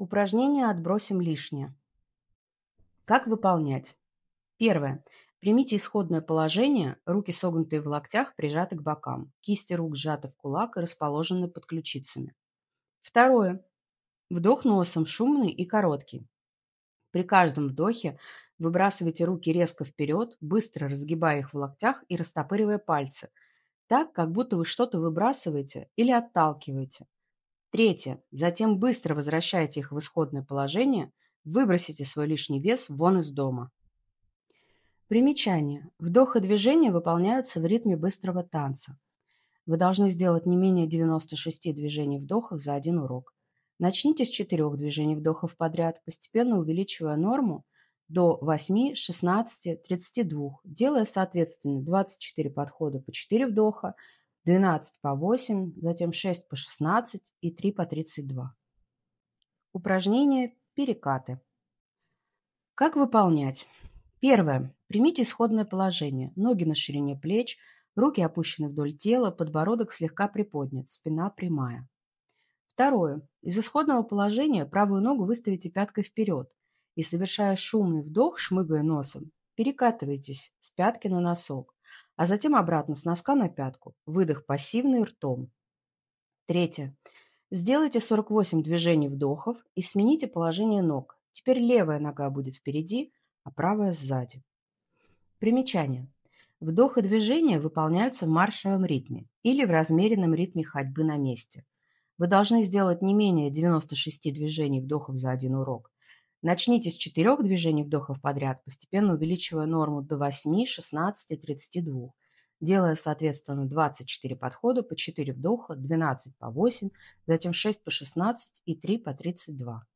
Упражнение «Отбросим лишнее». Как выполнять? Первое. Примите исходное положение, руки согнутые в локтях, прижаты к бокам, кисти рук сжаты в кулак и расположены под ключицами. Второе. Вдох носом шумный и короткий. При каждом вдохе выбрасывайте руки резко вперед, быстро разгибая их в локтях и растопыривая пальцы, так, как будто вы что-то выбрасываете или отталкиваете. Третье. Затем быстро возвращайте их в исходное положение, выбросите свой лишний вес вон из дома. Примечание. Вдох и движение выполняются в ритме быстрого танца. Вы должны сделать не менее 96 движений вдохов за один урок. Начните с четырех движений вдохов подряд, постепенно увеличивая норму до 8, 16, 32, делая, соответственно, 24 подхода по 4 вдоха, 12 по 8, затем 6 по 16 и 3 по 32. Упражнение «Перекаты». Как выполнять? Первое. Примите исходное положение. Ноги на ширине плеч, руки опущены вдоль тела, подбородок слегка приподнят, спина прямая. Второе. Из исходного положения правую ногу выставите пяткой вперед и, совершая шумный вдох, шмыгая носом, перекатывайтесь с пятки на носок а затем обратно с носка на пятку. Выдох пассивный ртом. Третье. Сделайте 48 движений вдохов и смените положение ног. Теперь левая нога будет впереди, а правая сзади. Примечание. Вдох и движение выполняются в маршевом ритме или в размеренном ритме ходьбы на месте. Вы должны сделать не менее 96 движений вдохов за один урок. Начните с четырех движений вдохов подряд, постепенно увеличивая норму до 8, 16 и 32, делая, соответственно, 24 подхода по 4 вдоха, 12 по 8, затем 6 по 16 и 3 по 32.